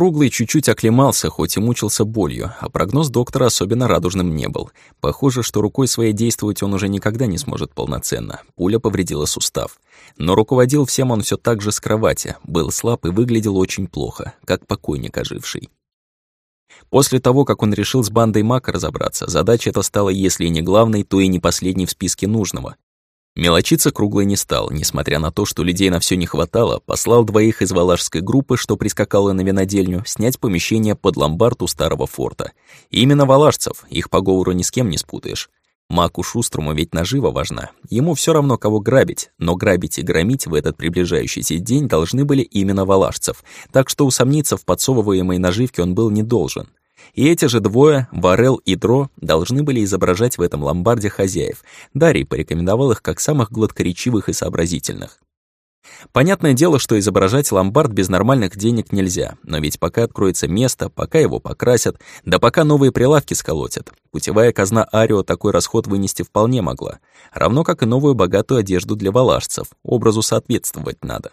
Круглый чуть-чуть оклемался, хоть и мучился болью, а прогноз доктора особенно радужным не был. Похоже, что рукой своей действовать он уже никогда не сможет полноценно. Пуля повредила сустав. Но руководил всем он все так же с кровати, был слаб и выглядел очень плохо, как покойник оживший. После того, как он решил с бандой Мака разобраться, задача эта стала, если и не главной, то и не последней в списке нужного. Мелочиться круглый не стал, несмотря на то, что людей на все не хватало, послал двоих из валашской группы, что прискакала на винодельню, снять помещение под ломбард у старого форта. И именно валашцев, их по говору ни с кем не спутаешь. Маку Шустрому ведь нажива важна. Ему все равно, кого грабить, но грабить и громить в этот приближающийся день должны были именно валашцев, так что усомниться в подсовываемой наживке он был не должен. И эти же двое, Варел и Дро, должны были изображать в этом ломбарде хозяев. Дарий порекомендовал их как самых гладкоречивых и сообразительных. Понятное дело, что изображать ломбард без нормальных денег нельзя, но ведь пока откроется место, пока его покрасят, да пока новые прилавки сколотят, путевая казна Арио такой расход вынести вполне могла, равно как и новую богатую одежду для валашцев, образу соответствовать надо.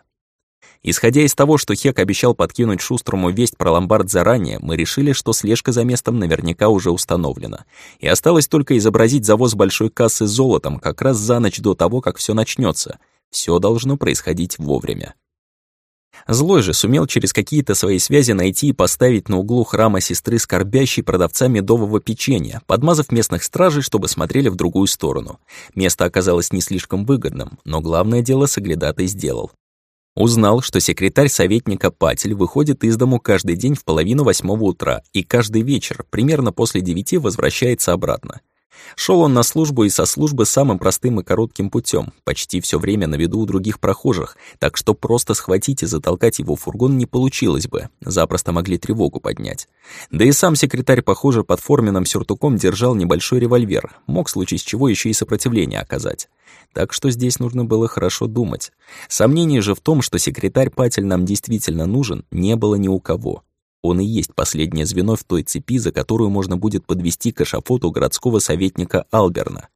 Исходя из того, что Хек обещал подкинуть Шустрому весть про ломбард заранее, мы решили, что слежка за местом наверняка уже установлена. И осталось только изобразить завоз большой кассы золотом как раз за ночь до того, как все начнется. Все должно происходить вовремя. Злой же сумел через какие-то свои связи найти и поставить на углу храма сестры скорбящей продавца медового печенья, подмазав местных стражей, чтобы смотрели в другую сторону. Место оказалось не слишком выгодным, но главное дело соглядатой сделал. Узнал, что секретарь советника Патель выходит из дому каждый день в половину восьмого утра и каждый вечер, примерно после девяти, возвращается обратно. Шел он на службу и со службы самым простым и коротким путем, почти все время на виду у других прохожих, так что просто схватить и затолкать его в фургон не получилось бы, запросто могли тревогу поднять. Да и сам секретарь, похоже, под форменным сюртуком держал небольшой револьвер, мог в случае с чего еще и сопротивление оказать. Так что здесь нужно было хорошо думать. Сомнений же в том, что секретарь Патель нам действительно нужен, не было ни у кого. Он и есть последнее звено в той цепи, за которую можно будет подвести к эшафоту городского советника Алберна.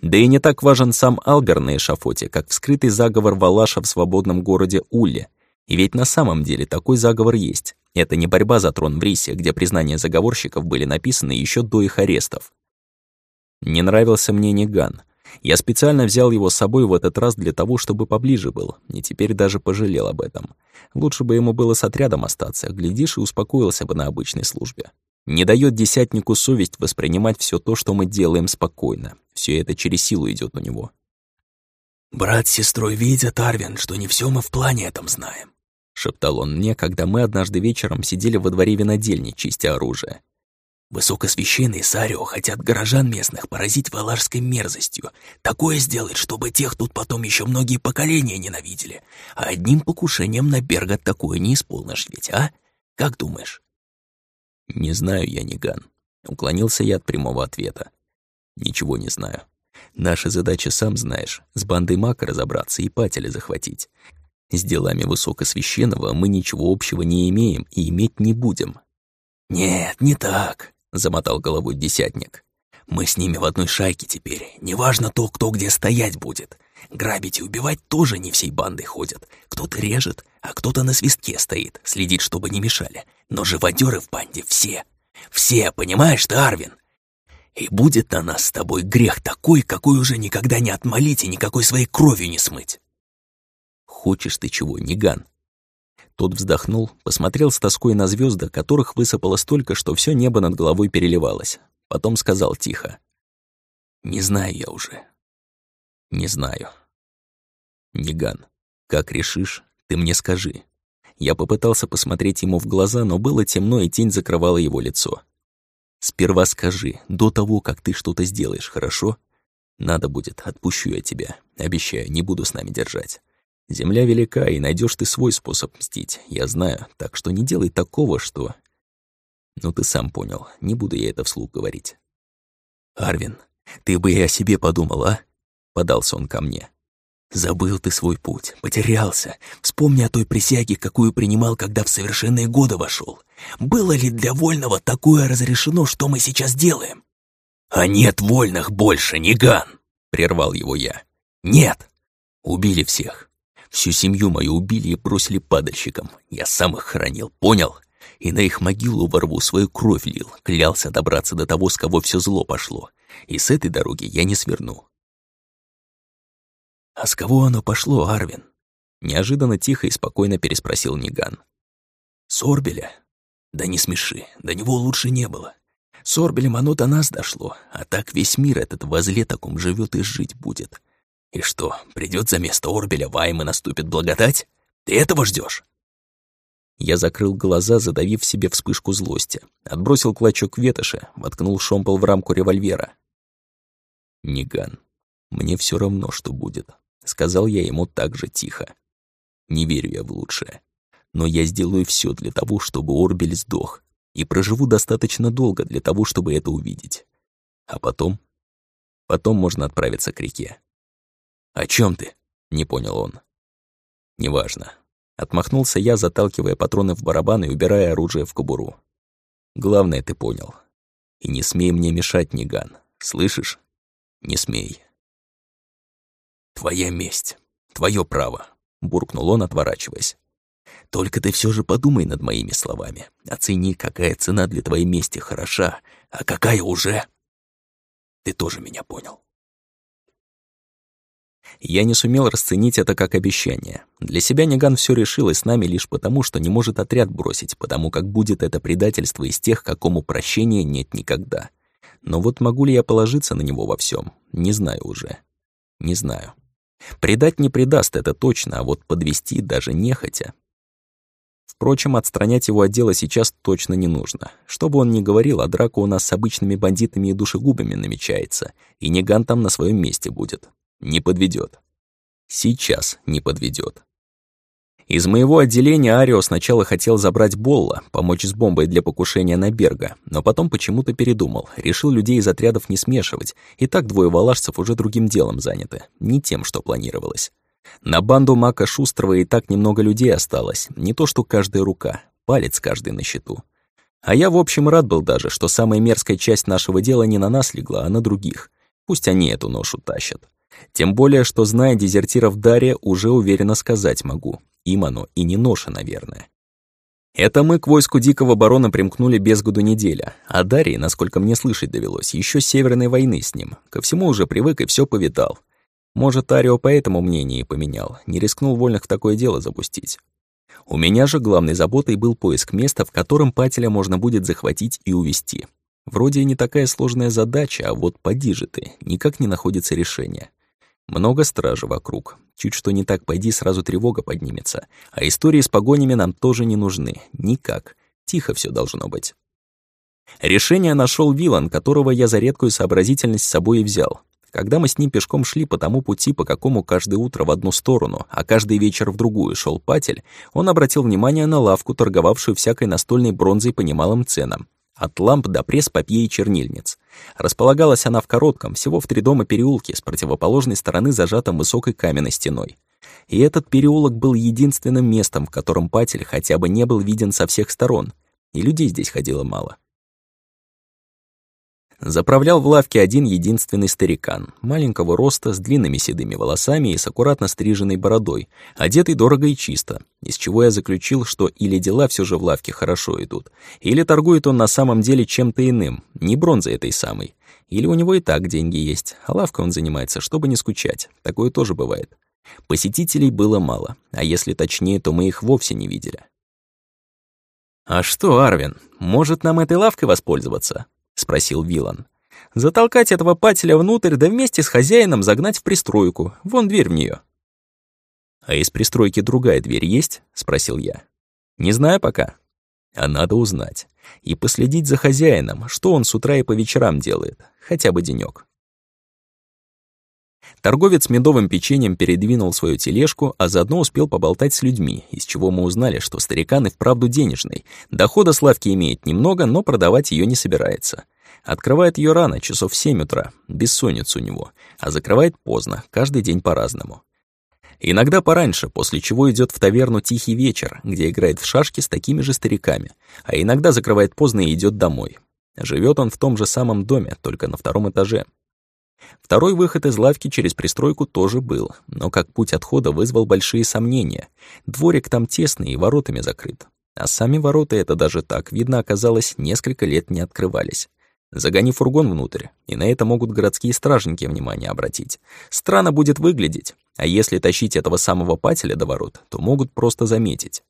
Да и не так важен сам Албер на эшафоте, как вскрытый заговор Валаша в свободном городе Улле. И ведь на самом деле такой заговор есть. Это не борьба за трон в Рисе, где признания заговорщиков были написаны еще до их арестов. Не нравился мне Ниган. Я специально взял его с собой в этот раз для того, чтобы поближе был, и теперь даже пожалел об этом. Лучше бы ему было с отрядом остаться, глядишь, и успокоился бы на обычной службе. Не дает десятнику совесть воспринимать все то, что мы делаем спокойно. Все это через силу идет у него. «Брат с сестрой видят, Арвин, что не все мы в плане этом знаем», — шептал он мне, когда мы однажды вечером сидели во дворе винодельни, чистя оружие. Высокосвященные Сарио хотят горожан местных поразить валарской мерзостью. Такое сделать, чтобы тех тут потом еще многие поколения ненавидели. А одним покушением на Берга такое не исполнишь ведь, а? Как думаешь? Не знаю я, Ниган. Уклонился я от прямого ответа. Ничего не знаю. Наша задача, сам знаешь, с бандой Мака разобраться и пателя захватить. С делами Высокосвященного мы ничего общего не имеем и иметь не будем. «Нет, не так», — замотал головой десятник. «Мы с ними в одной шайке теперь. Неважно то, кто где стоять будет. Грабить и убивать тоже не всей бандой ходят. Кто-то режет, а кто-то на свистке стоит, следит, чтобы не мешали. Но живодеры в банде все. Все, понимаешь ты, Арвин? И будет на нас с тобой грех такой, какой уже никогда не отмолить и никакой своей кровью не смыть. Хочешь ты чего, Ниган? Тот вздохнул, посмотрел с тоской на звезды, которых высыпало столько, что все небо над головой переливалось. Потом сказал тихо. «Не знаю я уже. Не знаю. Ниган, как решишь, ты мне скажи». Я попытался посмотреть ему в глаза, но было темно, и тень закрывала его лицо. «Сперва скажи, до того, как ты что-то сделаешь, хорошо? Надо будет, отпущу я тебя. Обещаю, не буду с нами держать. Земля велика, и найдешь ты свой способ мстить, я знаю, так что не делай такого, что... Ну, ты сам понял, не буду я это вслух говорить. «Арвин, ты бы и о себе подумал, а?» Подался он ко мне. «Забыл ты свой путь, потерялся. Вспомни о той присяге, какую принимал, когда в совершенные годы вошел. Было ли для вольного такое разрешено, что мы сейчас делаем?» «А нет вольных больше, Ниган!» — прервал его я. «Нет! Убили всех. Всю семью мою убили и бросили падальщикам. Я сам их хоронил, понял? и на их могилу ворву свою кровь лил, клялся добраться до того, с кого все зло пошло. И с этой дороги я не сверну. «А с кого оно пошло, Арвин?» Неожиданно тихо и спокойно переспросил Ниган. «С Орбеля? Да не смеши, до него лучше не было. С Орбелем оно до нас дошло, а так весь мир этот возле таком живет и жить будет. И что, придет за место Орбеля Вайм и наступит благодать? Ты этого ждешь? Я закрыл глаза, задавив себе вспышку злости, отбросил клочок ветоши, воткнул шомпол в рамку револьвера. «Ниган, мне все равно, что будет», — сказал я ему так же тихо. Не верю я в лучшее. Но я сделаю все для того, чтобы Орбель сдох, и проживу достаточно долго для того, чтобы это увидеть. А потом... Потом можно отправиться к реке. «О чем ты?» — не понял он. «Неважно». Отмахнулся я, заталкивая патроны в барабан и убирая оружие в кобуру. «Главное, ты понял. И не смей мне мешать, Ниган. Слышишь? Не смей». «Твоя месть. Твое право. — буркнул он, отворачиваясь. «Только ты все же подумай над моими словами. Оцени, какая цена для твоей мести хороша, а какая уже...» «Ты тоже меня понял». Я не сумел расценить это как обещание. Для себя Ниган все решил и с нами лишь потому, что не может отряд бросить, потому как будет это предательство из тех, какому прощения нет никогда. Но вот могу ли я положиться на него во всем? Не знаю уже. Не знаю. Предать не предаст, это точно, а вот подвести даже нехотя. Впрочем, отстранять его от дела сейчас точно не нужно. Что бы он ни говорил, а драка у нас с обычными бандитами и душегубами намечается, и Неган там на своем месте будет. Не подведет. Сейчас не подведет. Из моего отделения Арио сначала хотел забрать Болла, помочь с бомбой для покушения на Берга, но потом почему-то передумал, решил людей из отрядов не смешивать, и так двое валашцев уже другим делом заняты, не тем, что планировалось. На банду Мака Шустрого и так немного людей осталось, не то что каждая рука, палец каждый на счету. А я, в общем, рад был даже, что самая мерзкая часть нашего дела не на нас легла, а на других. Пусть они эту ношу тащат. Тем более, что, зная дезертиров Дарья, уже уверенно сказать могу. Им оно и не ноша, наверное. Это мы к войску Дикого Барона примкнули без году неделя, а Дарий, насколько мне слышать довелось, еще Северной войны с ним. Ко всему уже привык и все повидал. Может, Арио по этому мнению и поменял, не рискнул вольных в такое дело запустить. У меня же главной заботой был поиск места, в котором Пателя можно будет захватить и увести. Вроде не такая сложная задача, а вот поди же ты, никак не находится решение. Много стражи вокруг. Чуть что не так, пойди, сразу тревога поднимется. А истории с погонями нам тоже не нужны. Никак. Тихо все должно быть. Решение нашел Вилан, которого я за редкую сообразительность с собой и взял. Когда мы с ним пешком шли по тому пути, по какому каждое утро в одну сторону, а каждый вечер в другую шел патель, он обратил внимание на лавку, торговавшую всякой настольной бронзой по немалым ценам от ламп до пресс-папье и чернильниц. Располагалась она в коротком, всего в три дома переулке, с противоположной стороны зажатом высокой каменной стеной. И этот переулок был единственным местом, в котором Патель хотя бы не был виден со всех сторон, и людей здесь ходило мало. Заправлял в лавке один единственный старикан, маленького роста, с длинными седыми волосами и с аккуратно стриженной бородой, одетый дорого и чисто, из чего я заключил, что или дела все же в лавке хорошо идут, или торгует он на самом деле чем-то иным, не бронзой этой самой, или у него и так деньги есть, а лавкой он занимается, чтобы не скучать, такое тоже бывает. Посетителей было мало, а если точнее, то мы их вовсе не видели. «А что, Арвин, может нам этой лавкой воспользоваться?» — спросил Вилан. «Затолкать этого пателя внутрь, да вместе с хозяином загнать в пристройку. Вон дверь в нее. «А из пристройки другая дверь есть?» — спросил я. «Не знаю пока. А надо узнать. И последить за хозяином, что он с утра и по вечерам делает. Хотя бы денёк. Торговец медовым печеньем передвинул свою тележку, а заодно успел поболтать с людьми, из чего мы узнали, что старикан и вправду денежный. Дохода Славки имеет немного, но продавать ее не собирается. Открывает ее рано, часов в 7 утра, бессонница у него, а закрывает поздно, каждый день по-разному. Иногда пораньше, после чего идет в таверну «Тихий вечер», где играет в шашки с такими же стариками, а иногда закрывает поздно и идет домой. Живет он в том же самом доме, только на втором этаже. Второй выход из лавки через пристройку тоже был, но как путь отхода вызвал большие сомнения. Дворик там тесный и воротами закрыт. А сами ворота, это даже так, видно, оказалось, несколько лет не открывались. Загони фургон внутрь, и на это могут городские стражники внимание обратить. Странно будет выглядеть, а если тащить этого самого пателя до ворот, то могут просто заметить.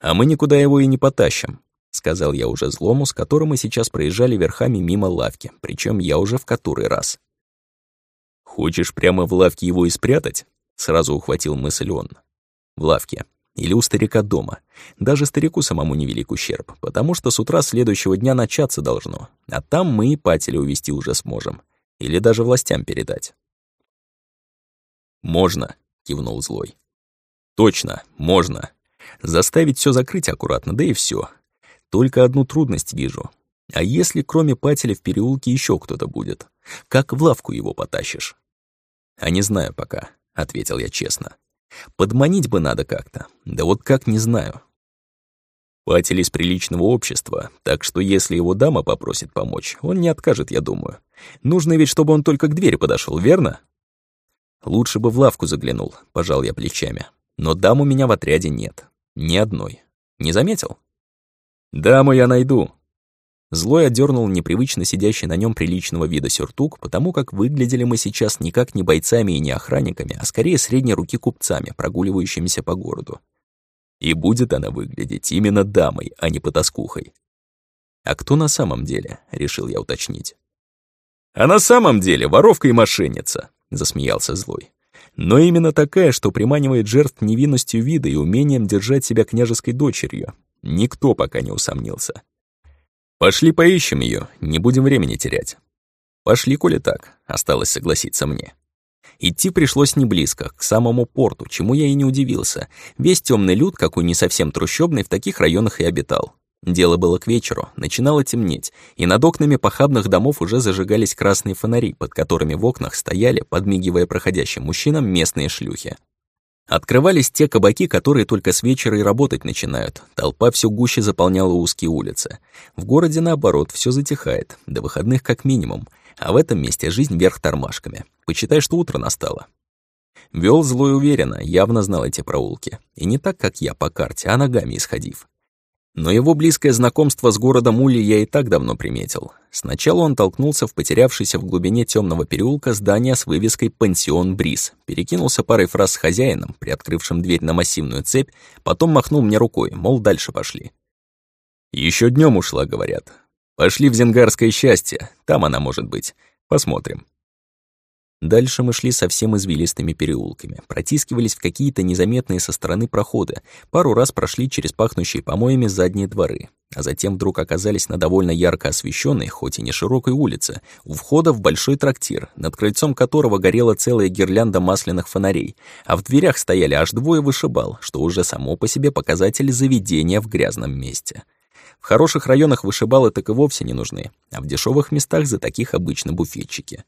«А мы никуда его и не потащим», — сказал я уже злому, с которым мы сейчас проезжали верхами мимо лавки, причем я уже в который раз. «Хочешь прямо в лавке его и спрятать?» — сразу ухватил мысль он. «В лавке. Или у старика дома. Даже старику самому невелик ущерб, потому что с утра следующего дня начаться должно, а там мы и пателя увести уже сможем. Или даже властям передать. «Можно», — кивнул злой. «Точно, можно. Заставить все закрыть аккуратно, да и все. Только одну трудность вижу. А если кроме пателя в переулке еще кто-то будет? Как в лавку его потащишь?» «А не знаю пока», — ответил я честно. Подманить бы надо как-то. Да вот как, не знаю. Патель из приличного общества, так что если его дама попросит помочь, он не откажет, я думаю. Нужно ведь, чтобы он только к двери подошел, верно? Лучше бы в лавку заглянул, пожал я плечами. Но дам у меня в отряде нет. Ни одной. Не заметил? Даму я найду, Злой одернул непривычно сидящий на нем приличного вида сюртук, потому как выглядели мы сейчас никак не бойцами и не охранниками, а скорее средней руки купцами, прогуливающимися по городу. И будет она выглядеть именно дамой, а не потаскухой. «А кто на самом деле?» — решил я уточнить. «А на самом деле воровка и мошенница», — засмеялся Злой. «Но именно такая, что приманивает жертв невинностью вида и умением держать себя княжеской дочерью. Никто пока не усомнился. Пошли поищем ее, не будем времени терять. Пошли, коли так, осталось согласиться мне. Идти пришлось не близко, к самому порту, чему я и не удивился. Весь темный люд, какой не совсем трущобный, в таких районах и обитал. Дело было к вечеру, начинало темнеть, и над окнами похабных домов уже зажигались красные фонари, под которыми в окнах стояли, подмигивая проходящим мужчинам, местные шлюхи. Открывались те кабаки, которые только с вечера и работать начинают. Толпа все гуще заполняла узкие улицы. В городе, наоборот, все затихает, до выходных как минимум. А в этом месте жизнь вверх тормашками. Почитай, что утро настало. Вел злой уверенно, явно знал эти проулки. И не так, как я по карте, а ногами исходив. Но его близкое знакомство с городом Ули я и так давно приметил. Сначала он толкнулся в потерявшийся в глубине темного переулка здание с вывеской «Пансион Бриз», перекинулся парой фраз с хозяином, приоткрывшим дверь на массивную цепь, потом махнул мне рукой, мол, дальше пошли. Еще днем ушла, говорят. Пошли в Зенгарское счастье, там она может быть. Посмотрим. Дальше мы шли совсем извилистыми переулками, протискивались в какие-то незаметные со стороны проходы, пару раз прошли через пахнущие помоями задние дворы, а затем вдруг оказались на довольно ярко освещенной, хоть и не широкой улице, у входа в большой трактир, над крыльцом которого горела целая гирлянда масляных фонарей, а в дверях стояли аж двое вышибал, что уже само по себе показатель заведения в грязном месте. В хороших районах вышибалы так и вовсе не нужны, а в дешевых местах за таких обычно буфетчики.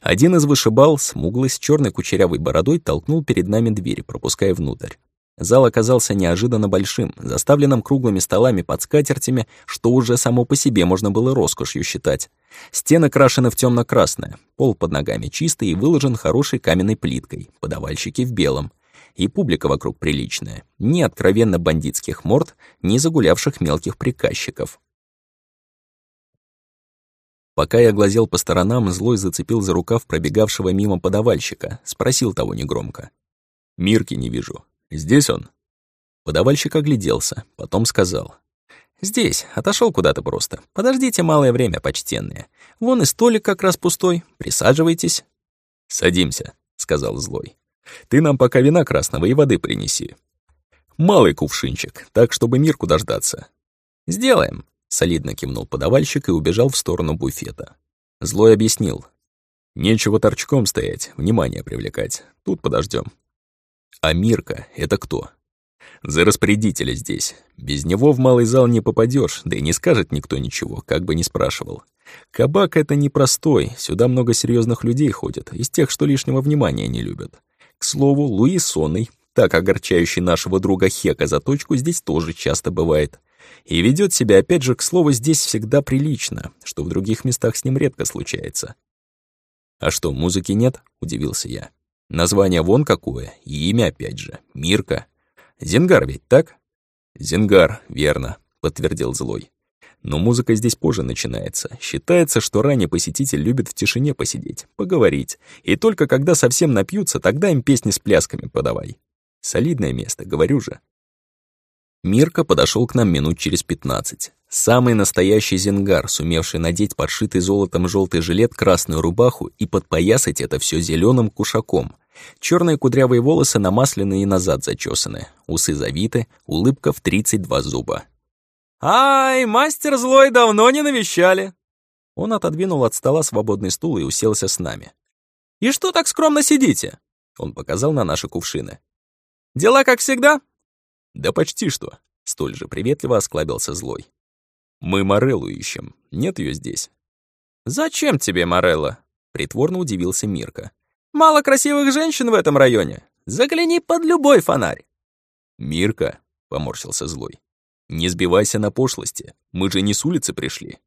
Один из вышибал, смуглый, с черной кучерявой бородой, толкнул перед нами дверь, пропуская внутрь. Зал оказался неожиданно большим, заставленным круглыми столами под скатертями, что уже само по себе можно было роскошью считать. Стены крашены в темно красное пол под ногами чистый и выложен хорошей каменной плиткой, подавальщики в белом. И публика вокруг приличная, ни откровенно бандитских морд, ни загулявших мелких приказчиков. Пока я глазел по сторонам, злой зацепил за рукав пробегавшего мимо подавальщика, спросил того негромко. «Мирки не вижу. Здесь он?» Подавальщик огляделся, потом сказал. «Здесь, отошел куда-то просто. Подождите малое время, почтенные. Вон и столик как раз пустой. Присаживайтесь». «Садимся», — сказал злой. «Ты нам пока вина красного и воды принеси. Малый кувшинчик, так, чтобы Мирку дождаться». «Сделаем», Солидно кивнул подавальщик и убежал в сторону буфета. Злой объяснил. «Нечего торчком стоять, внимание привлекать. Тут подождем. А Мирка — это кто? За распорядителя здесь. Без него в малый зал не попадешь, да и не скажет никто ничего, как бы ни спрашивал. Кабак — это непростой, сюда много серьезных людей ходят, из тех, что лишнего внимания не любят. К слову, Луи Сонный, так огорчающий нашего друга Хека за точку, здесь тоже часто бывает. И ведет себя, опять же, к слову, здесь всегда прилично, что в других местах с ним редко случается. «А что, музыки нет?» — удивился я. «Название вон какое, и имя опять же, Мирка. Зингар ведь, так?» «Зингар, верно», — подтвердил Злой. «Но музыка здесь позже начинается. Считается, что ранний посетитель любит в тишине посидеть, поговорить. И только когда совсем напьются, тогда им песни с плясками подавай. Солидное место, говорю же». Мирка подошел к нам минут через пятнадцать. Самый настоящий зингар, сумевший надеть подшитый золотом желтый жилет, красную рубаху и подпоясать это все зеленым кушаком. Черные кудрявые волосы намаслены и назад зачесаны, усы завиты, улыбка в 32 зуба. «Ай, мастер злой давно не навещали!» Он отодвинул от стола свободный стул и уселся с нами. «И что так скромно сидите?» Он показал на наши кувшины. «Дела как всегда?» «Да почти что», — столь же приветливо осклабился злой. «Мы Мореллу ищем. Нет ее здесь». «Зачем тебе Морелла?» — притворно удивился Мирка. «Мало красивых женщин в этом районе. Загляни под любой фонарь». «Мирка», — поморщился злой, — «не сбивайся на пошлости. Мы же не с улицы пришли».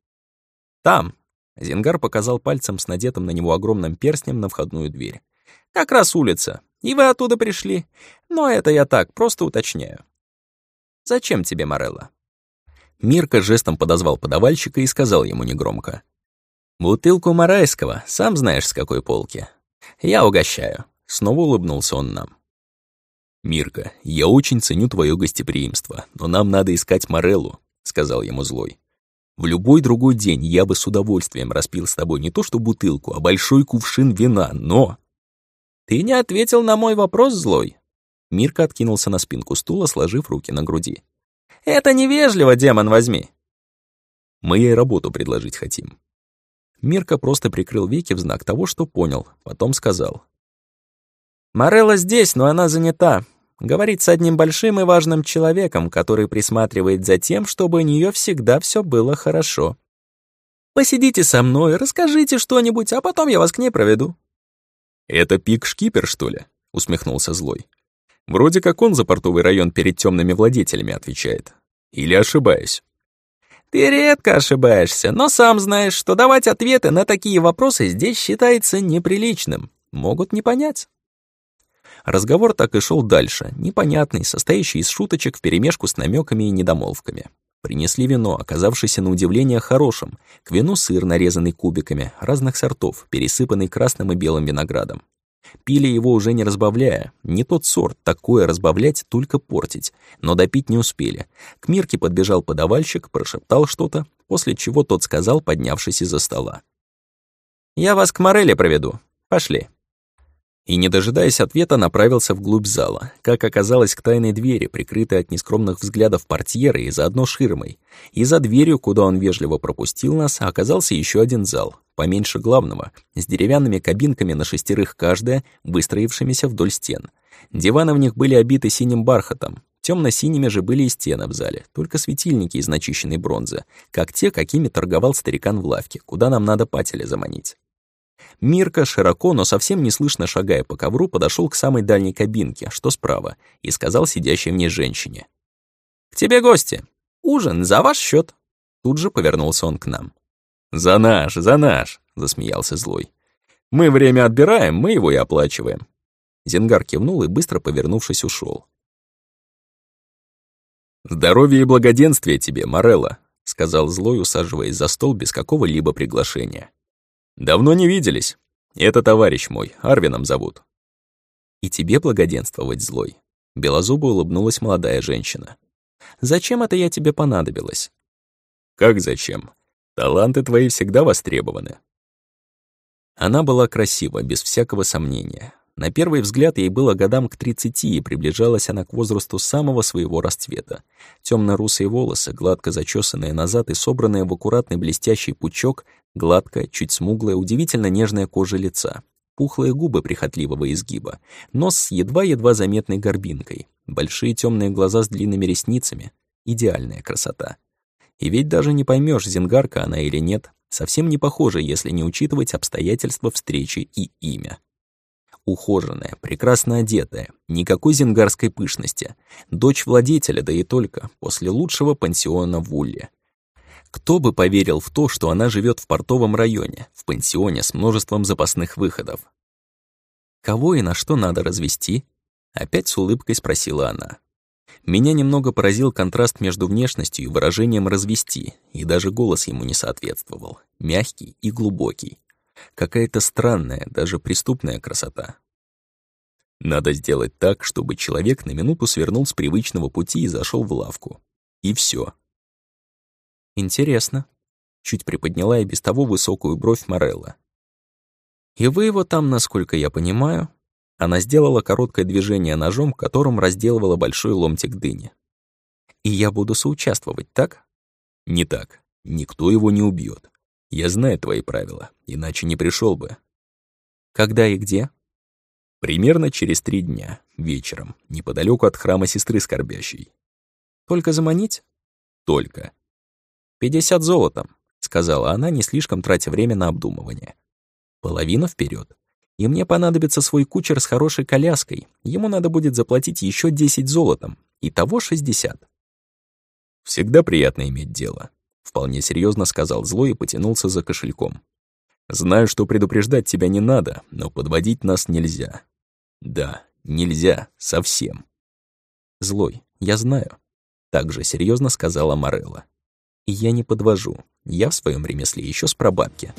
«Там», — Зингар показал пальцем с надетым на него огромным перстнем на входную дверь. «Как раз улица. И вы оттуда пришли. Но это я так, просто уточняю. Зачем тебе, Морелла?» Мирка жестом подозвал подавальщика и сказал ему негромко. «Бутылку марайского, сам знаешь, с какой полки. Я угощаю». Снова улыбнулся он нам. «Мирка, я очень ценю твое гостеприимство, но нам надо искать Мореллу», — сказал ему злой. «В любой другой день я бы с удовольствием распил с тобой не то что бутылку, а большой кувшин вина, но...» «Ты не ответил на мой вопрос, злой?» Мирка откинулся на спинку стула, сложив руки на груди. «Это невежливо, демон возьми!» «Мы ей работу предложить хотим». Мирка просто прикрыл веки в знак того, что понял, потом сказал. «Морелла здесь, но она занята. Говорит с одним большим и важным человеком, который присматривает за тем, чтобы у нее всегда все было хорошо. Посидите со мной, расскажите что-нибудь, а потом я вас к ней проведу». «Это пик-шкипер, что ли?» — усмехнулся Злой. Вроде как он за портовый район перед темными владетелями отвечает. Или ошибаюсь? Ты редко ошибаешься, но сам знаешь, что давать ответы на такие вопросы здесь считается неприличным. Могут не понять. Разговор так и шел дальше, непонятный, состоящий из шуточек вперемешку с намеками и недомолвками. Принесли вино, оказавшееся на удивление хорошим. К вину сыр, нарезанный кубиками, разных сортов, пересыпанный красным и белым виноградом. Пили его уже не разбавляя. Не тот сорт, такое разбавлять, только портить. Но допить не успели. К Мирке подбежал подавальщик, прошептал что-то, после чего тот сказал, поднявшись из-за стола. «Я вас к Мореле проведу. Пошли» и, не дожидаясь ответа, направился вглубь зала, как оказалось, к тайной двери, прикрытой от нескромных взглядов портьеры и заодно ширмой. И за дверью, куда он вежливо пропустил нас, оказался еще один зал, поменьше главного, с деревянными кабинками на шестерых каждая, выстроившимися вдоль стен. Диваны в них были обиты синим бархатом, Темно-синими же были и стены в зале, только светильники из начищенной бронзы, как те, какими торговал старикан в лавке, куда нам надо пателя заманить. Мирка, широко, но совсем неслышно шагая по ковру, подошел к самой дальней кабинке, что справа, и сказал сидящей в ней женщине. «К тебе гости. Ужин за ваш счет. Тут же повернулся он к нам. «За наш, за наш!» — засмеялся злой. «Мы время отбираем, мы его и оплачиваем». Зингар кивнул и, быстро повернувшись, ушел. «Здоровья и благоденствия тебе, Морелла», — сказал злой, усаживаясь за стол без какого-либо приглашения. «Давно не виделись. Это товарищ мой, Арвином зовут». «И тебе благоденствовать, злой», — белозубо улыбнулась молодая женщина. «Зачем это я тебе понадобилась?» «Как зачем? Таланты твои всегда востребованы». Она была красива, без всякого сомнения. На первый взгляд ей было годам к 30, и приближалась она к возрасту самого своего расцвета. Темно-русые волосы, гладко зачесанные назад и собранные в аккуратный блестящий пучок, гладкая, чуть смуглая, удивительно нежная кожа лица, пухлые губы прихотливого изгиба, нос с едва-едва заметной горбинкой, большие темные глаза с длинными ресницами. Идеальная красота. И ведь даже не поймешь, зингарка она или нет, совсем не похожа, если не учитывать обстоятельства встречи и имя. Ухоженная, прекрасно одетая, никакой зингарской пышности. Дочь владетеля, да и только, после лучшего пансиона в Улье. Кто бы поверил в то, что она живет в портовом районе, в пансионе с множеством запасных выходов? «Кого и на что надо развести?» Опять с улыбкой спросила она. Меня немного поразил контраст между внешностью и выражением «развести», и даже голос ему не соответствовал. Мягкий и глубокий. Какая-то странная, даже преступная красота. Надо сделать так, чтобы человек на минуту свернул с привычного пути и зашел в лавку. И все. Интересно. Чуть приподняла и без того высокую бровь Морелла. И вы его там, насколько я понимаю, она сделала короткое движение ножом, которым разделывала большой ломтик дыни. «И я буду соучаствовать, так?» «Не так. Никто его не убьет. Я знаю твои правила, иначе не пришел бы». «Когда и где?» «Примерно через три дня, вечером, неподалеку от храма сестры скорбящей». «Только заманить?» «Только». «Пятьдесят золотом», — сказала она, не слишком тратя время на обдумывание. «Половину вперед и мне понадобится свой кучер с хорошей коляской. Ему надо будет заплатить еще 10 золотом. Итого 60. «Всегда приятно иметь дело», — вполне серьезно сказал Злой и потянулся за кошельком. «Знаю, что предупреждать тебя не надо, но подводить нас нельзя». «Да, нельзя, совсем». «Злой, я знаю», — также серьезно сказала Морелла. «И я не подвожу. Я в своем ремесле еще с прабабки».